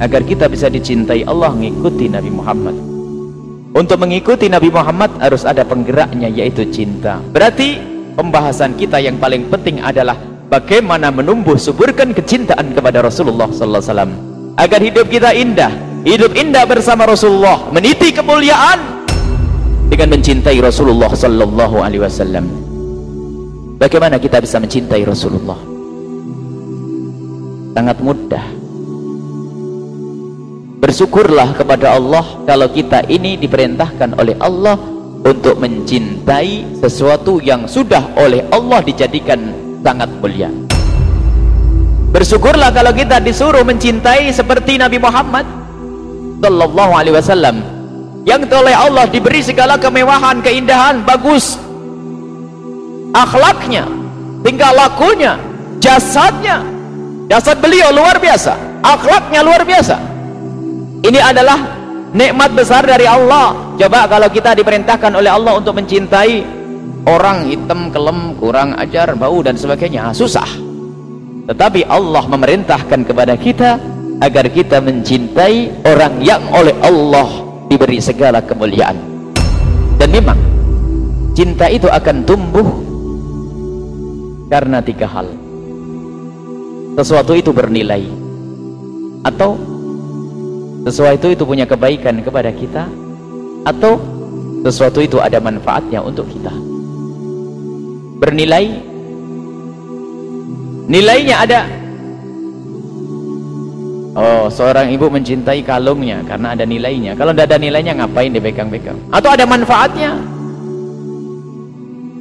agar kita bisa dicintai Allah mengikuti Nabi Muhammad. Untuk mengikuti Nabi Muhammad harus ada penggeraknya yaitu cinta. Berarti pembahasan kita yang paling penting adalah bagaimana menumbuh suburkan kecintaan kepada Rasulullah sallallahu alaihi wasallam. Agar hidup kita indah hidup indah bersama Rasulullah meniti kemuliaan dengan mencintai Rasulullah sallallahu alaihi wasallam. Bagaimana kita bisa mencintai Rasulullah? Sangat mudah. Bersyukurlah kepada Allah kalau kita ini diperintahkan oleh Allah untuk mencintai sesuatu yang sudah oleh Allah dijadikan sangat mulia. Bersyukurlah kalau kita disuruh mencintai seperti Nabi Muhammad sallallahu alaihi wasallam yang oleh Allah diberi segala kemewahan, keindahan, bagus akhlaknya, tingkah lakunya jasadnya. Jasad beliau luar biasa akhlaknya luar biasa. Ini adalah nikmat besar dari Allah. Coba kalau kita diperintahkan oleh Allah untuk mencintai orang hitam, kelem, kurang ajar, bau dan sebagainya susah. Tetapi Allah memerintahkan kepada kita agar kita mencintai orang yang oleh Allah diberi segala kemuliaan. Dan memang cinta itu akan tumbuh karena tiga hal. Sesuatu itu bernilai atau sesuatu itu punya kebaikan kepada kita atau sesuatu itu ada manfaatnya untuk kita. Bernilai nilainya ada oh seorang ibu mencintai kalungnya karena ada nilainya. Kalau tidak ada nilainya ngapain dipegang-pegang atau ada manfaatnya?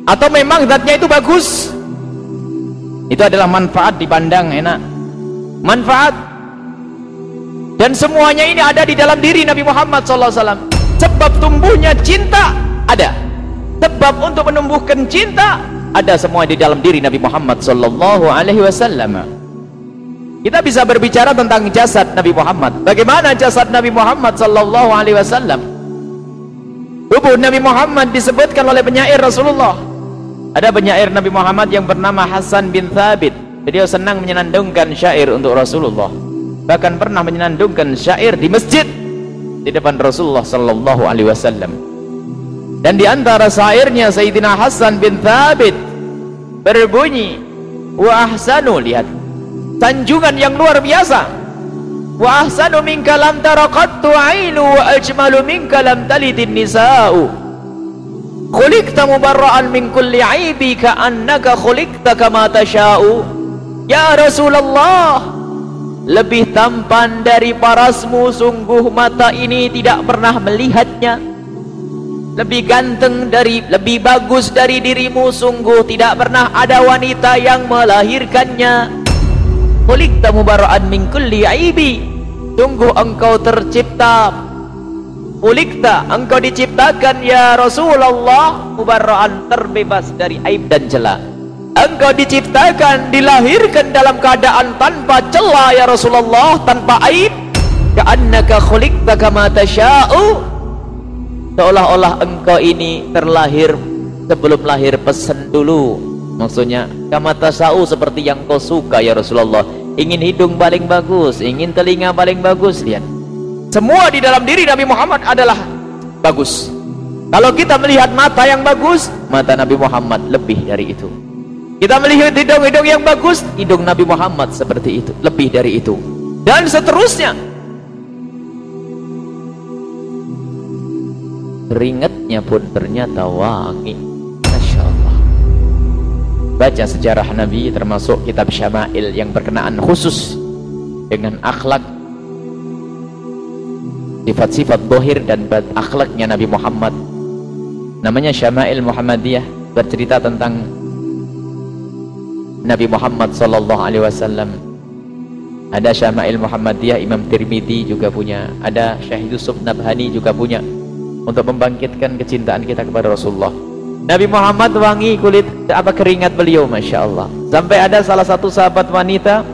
Atau memang zatnya itu bagus? Itu adalah manfaat dipandang enak. Manfaat. Dan semuanya ini ada di dalam diri Nabi Muhammad SAW sebab tumbuhnya cinta ada. Sebab untuk menumbuhkan cinta ada semua di dalam diri Nabi Muhammad Wasallam. Kita bisa berbicara tentang jasad Nabi Muhammad. Bagaimana jasad Nabi Muhammad Sallallahu Alaihi Wasallam? Tubuh Nabi Muhammad disebutkan oleh penyair Rasulullah. Ada penyair Nabi Muhammad yang bernama Hasan bin Thabit. Beliau senang menyenandungkan syair untuk Rasulullah bahkan pernah menyenandungkan syair di masjid di depan Rasulullah sallallahu alaihi wasallam dan di antara syairnya Sayyidina Hasan bin Thabit berbunyi wa ahsanu lihat sanjungan yang luar biasa. Wa ahsanu minka lam taraqattu ainu wa ajmalu minka lam talidin nisa'u. Khuliqta mubarra'an min kulli aibi ka'annaka khuliqta kama tasha'u. Ya Rasulullah lebih tampan dari parasmu sungguh mata ini tidak pernah melihatnya. Lebih ganteng dari lebih bagus dari dirimu sungguh tidak pernah ada wanita yang melahirkannya kulikta mubara'an min kulli aibi. Sungguh engkau tercipta. Kulikta engkau diciptakan ya Rasulullah. Mubara'an terbebas dari aib dan celah. Engkau diciptakan dilahirkan dalam keadaan tanpa celah ya Rasulullah tanpa aib. Ka'annaka khuliqta kama tasha'u. Seolah-olah engkau ini terlahir sebelum lahir pesan dulu. Maksudnya kama tasha'u seperti yang kau suka ya Rasulullah ingin hidung paling bagus ingin telinga paling bagus lihat. Semua di dalam diri Nabi Muhammad adalah bagus. Kalau kita melihat mata yang bagus mata Nabi Muhammad lebih dari itu. Kita melihat hidung-hidung yang bagus hidung Nabi Muhammad seperti itu lebih dari itu. Dan seterusnya. Keringatnya pun ternyata wangi baca sejarah Nabi termasuk kitab Syama'il yang berkenaan khusus dengan akhlak sifat-sifat bohir dan akhlaknya Nabi Muhammad namanya Syama'il Muhammadiyah bercerita tentang Nabi Muhammad sallallahu alaihi wasallam. Ada Syama'il Muhammadiyah Imam Tirmidzi juga punya, ada Syahid Yusuf Nabhani juga punya untuk membangkitkan kecintaan kita kepada Rasulullah. Nabi Muhammad wangi kulit apa keringat beliau Masya Allah. Sampai ada salah satu sahabat wanita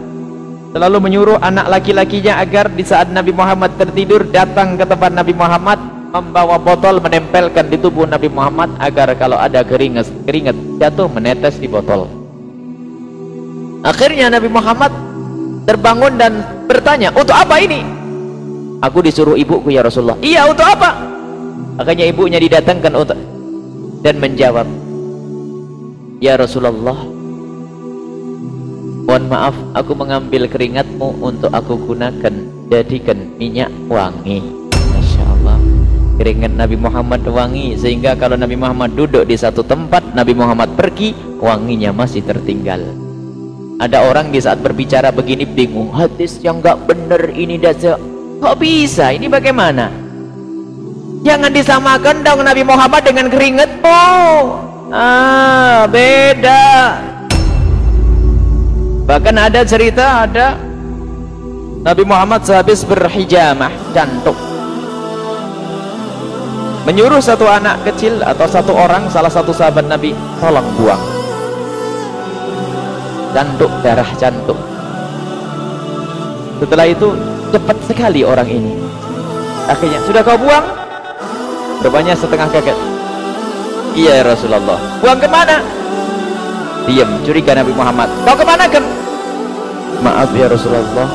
selalu menyuruh anak laki-lakinya agar di saat Nabi Muhammad tertidur datang ke tempat Nabi Muhammad membawa botol menempelkan di tubuh Nabi Muhammad agar kalau ada keringat keringat jatuh menetes di botol. Akhirnya Nabi Muhammad terbangun dan bertanya untuk apa ini? Aku disuruh ibuku ya Rasulullah. Iya untuk apa? Akhirnya ibunya didatangkan untuk dan menjawab ya Rasulullah mohon maaf aku mengambil keringatmu untuk aku gunakan. Jadikan minyak wangi. Masya Allah. Keringat Nabi Muhammad wangi sehingga kalau Nabi Muhammad duduk di satu tempat Nabi Muhammad pergi wanginya masih tertinggal. Ada orang di saat berbicara begini bingung hadis yang gak benar ini dasar kok bisa? Ini bagaimana jangan disamakan dong Nabi Muhammad dengan keringatmu ah beda. Bahkan ada cerita ada. Nabi Muhammad sehabis berhijamah jantung menyuruh satu anak kecil atau satu orang salah satu sahabat Nabi tolong buang. Jantung darah jantung setelah itu cepat sekali orang ini. Akhirnya sudah kau buang rupanya setengah kaget. Iya ya Rasulullah. Buang ke mana? Diam curiga Nabi Muhammad. Kau ke mana kan maaf ya Rasulullah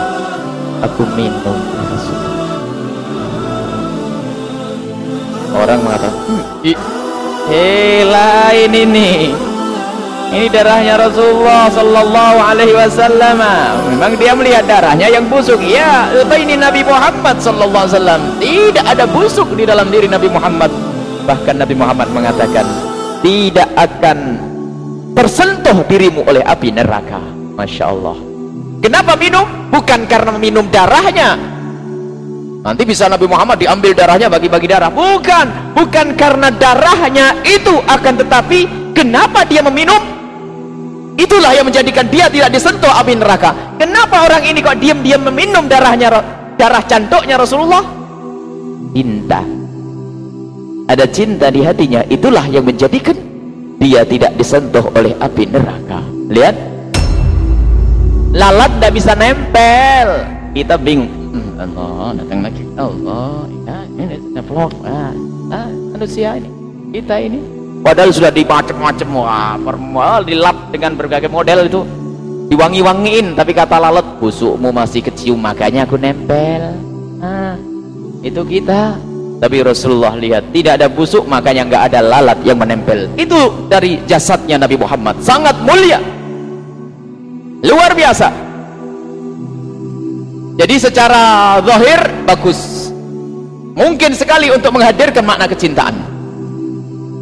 aku minum. Ya Rasulullah orang mengatakan hmm, hei lain ini ini darahnya Rasulullah Sallallahu Alaihi Wasallam. Memang dia melihat darahnya yang busuk. Ya ini Nabi Muhammad Sallallahu Alaihi Wasallam. Tidak ada busuk di dalam diri Nabi Muhammad. Bahkan Nabi Muhammad mengatakan tidak akan tersentuh dirimu oleh api neraka. Masya Allah. Kenapa minum? bukan karena minum darahnya. Nanti bisa Nabi Muhammad diambil darahnya bagi-bagi darah. Bukan. Bukan karena darahnya itu akan tetapi kenapa dia meminum itulah yang menjadikan dia tidak disentuh api neraka. Kenapa orang ini kok diam-diam meminum darahnya darah cantiknya Rasulullah? Cinta. Ada cinta di hatinya itulah yang menjadikan dia tidak disentuh oleh api neraka. Lihat. Lalat tidak bisa nempel. Kita bingung. Hmm, Allah datang lagi. Allah ya ini vlog ah, ah, manusia ini kita ini. Padahal sudah dimacem-macem wah permal dengan berbagai model itu. Diwangi-wangiin tapi kata lalat busukmu masih kecium makanya aku nempel. Ah, itu kita. Tapi Rasulullah lihat tidak ada busuk makanya nggak ada lalat yang menempel. Itu dari jasadnya Nabi Muhammad. Sangat mulia. Luar biasa. Jadi secara zahir bagus. Mungkin sekali untuk menghadirkan makna kecintaan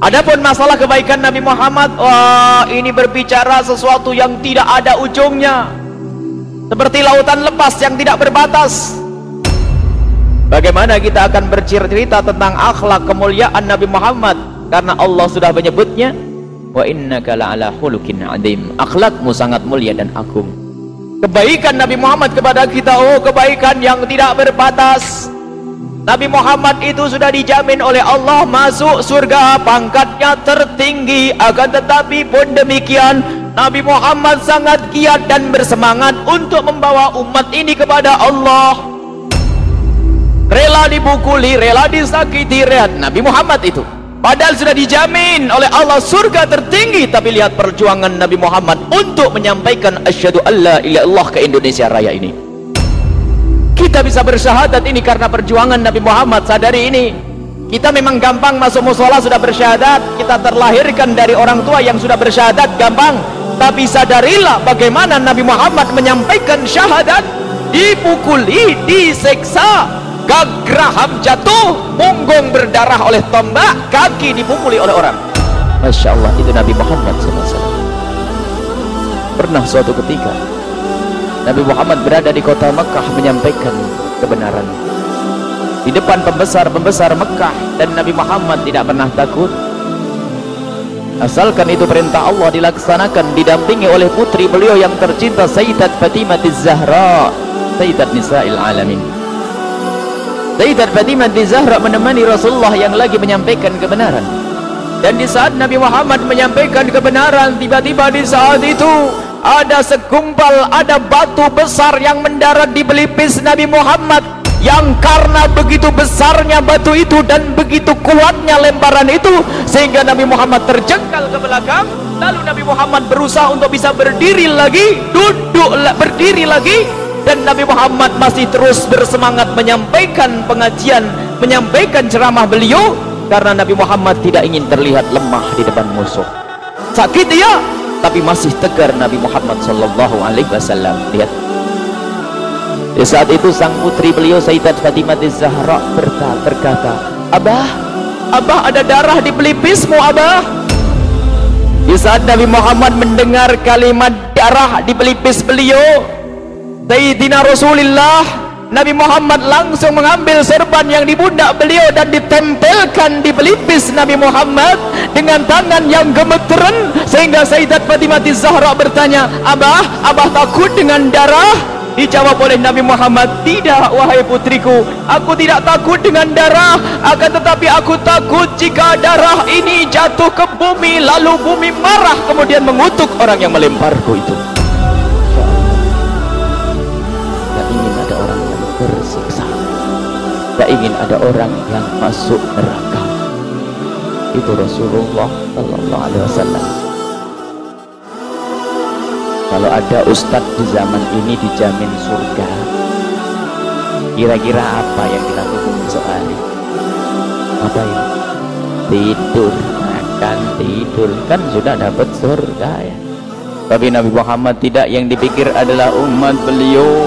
adapun masalah kebaikan Nabi Muhammad wah ini berbicara sesuatu yang tidak ada ujungnya. Seperti lautan lepas yang tidak berbatas. Bagaimana kita akan bercerita tentang akhlak kemuliaan Nabi Muhammad? Karena Allah sudah menyebutnya wa innaka la'ala khuluqin adim. Akhlakmu sangat mulia dan agung. Kebaikan Nabi Muhammad kepada kita oh kebaikan yang tidak berbatas Nabi Muhammad itu sudah dijamin oleh Allah masuk surga pangkatnya tertinggi akan tetapi pun demikian Nabi Muhammad sangat giat dan bersemangat untuk membawa umat ini kepada Allah rela dibukuli, rela disakiti, lihat Nabi Muhammad itu. Padahal sudah dijamin oleh Allah surga tertinggi, tapi lihat perjuangan Nabi Muhammad untuk menyampaikan asyhadu alla ilaha illallah ke Indonesia Raya ini. Kita bisa bersyahadat ini karena perjuangan Nabi Muhammad. Sadari ini. Kita memang gampang masuk musola sudah bersyahadat. Kita terlahirkan dari orang tua yang sudah bersyahadat gampang. Tapi sadarilah bagaimana Nabi Muhammad menyampaikan syahadat dipukuli, diseksa, gagraham jatuh punggung berdarah oleh tombak kaki dipukuli oleh orang Masya Allah itu Nabi Muhammad SAW pernah suatu ketika Nabi Muhammad berada di kota Mekah menyampaikan kebenaran. Di depan pembesar-pembesar Mekah dan Nabi Muhammad tidak pernah takut. Asalkan itu perintah Allah dilaksanakan didampingi oleh putri beliau yang tercinta Sayyidat Fatimah Zahra Sayyidat Nisa'il Alamin. Sayyidat Fatimah Zahra menemani Rasulullah yang lagi menyampaikan kebenaran. Dan di saat Nabi Muhammad menyampaikan kebenaran tiba-tiba di saat itu ada segumpal ada batu besar yang mendarat di belipis Nabi Muhammad. Yang karena begitu besarnya batu itu dan begitu kuatnya lemparan itu sehingga Nabi Muhammad terjengkal ke belakang. Lalu Nabi Muhammad berusaha untuk bisa berdiri lagi duduk berdiri lagi. Dan Nabi Muhammad masih terus bersemangat menyampaikan pengajian menyampaikan ceramah beliau karena Nabi Muhammad tidak ingin terlihat lemah di depan musuh. Sakit ya tapi masih tegar Nabi Muhammad sallallahu alaihi wasallam. Lihat. Di saat itu sang putri beliau Sayyidat Fatimah Zahra berkata Abah Abah ada darah di pelipismu Abah. Di saat Nabi Muhammad mendengar kalimat darah di pelipis beliau Sayyidina Rasulullah Nabi Muhammad langsung mengambil serban yang di beliau dan ditempelkan di pelipis Nabi Muhammad dengan tangan yang gemeteran sehingga Sayyidat Fatimah Zahra bertanya Abah, Abah takut dengan darah? dijawab oleh Nabi Muhammad tidak wahai putriku aku tidak takut dengan darah. Akan tetapi aku takut jika darah ini jatuh ke bumi lalu bumi marah kemudian mengutuk orang yang melemparku itu. Tidak ingin ada orang yang masuk neraka itu Rasulullah Sallallahu Alaihi Wasallam. Kalau ada ustadz di zaman ini dijamin surga kira-kira apa yang dilakukan besok hari? Apa ini tidur makan tidur. Kan sudah dapat surga ya. Tapi Nabi Muhammad tidak. Yang dipikir adalah umat beliau